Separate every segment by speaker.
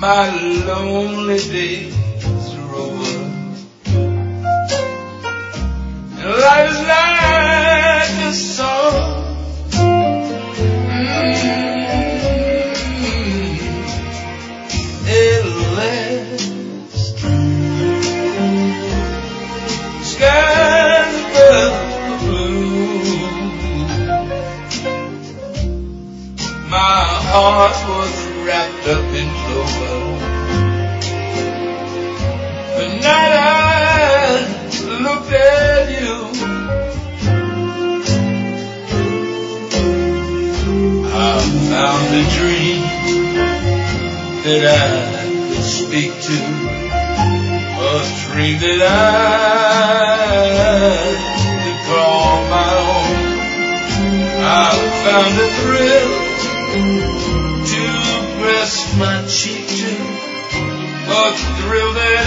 Speaker 1: My lonely days. Heart was wrapped up in clover. The night I looked at you, I found a dream that I could speak to, a dream that I could call my own. I found a thrill to press my cheek to, a thrill that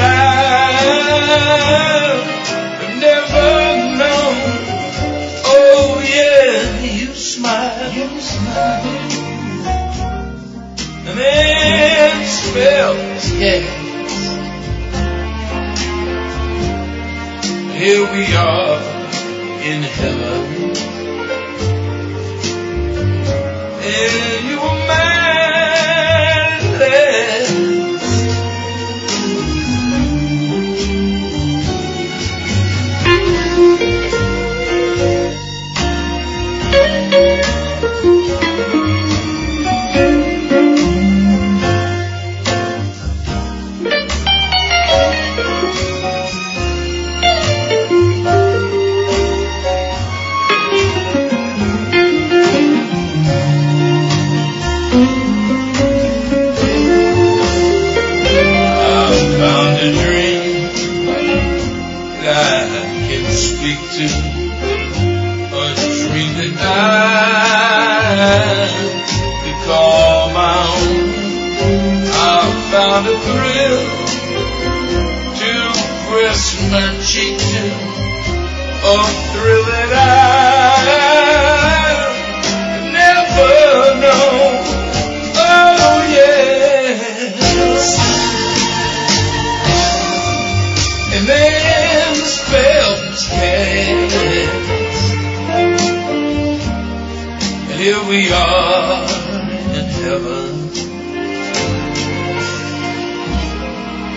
Speaker 1: I've never known. Oh yeah, you smile, you smile, and then spells cast. Here we are in heaven. I can speak to, a dream that I could call my own. I found a thrill to press my cheek to, a thrill that I here we are in heaven,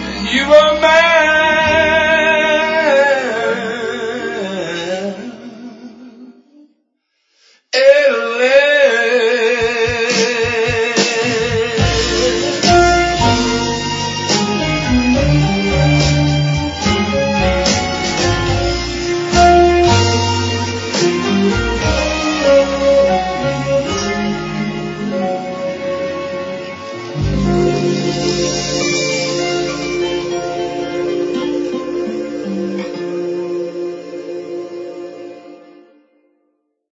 Speaker 1: and you are mine.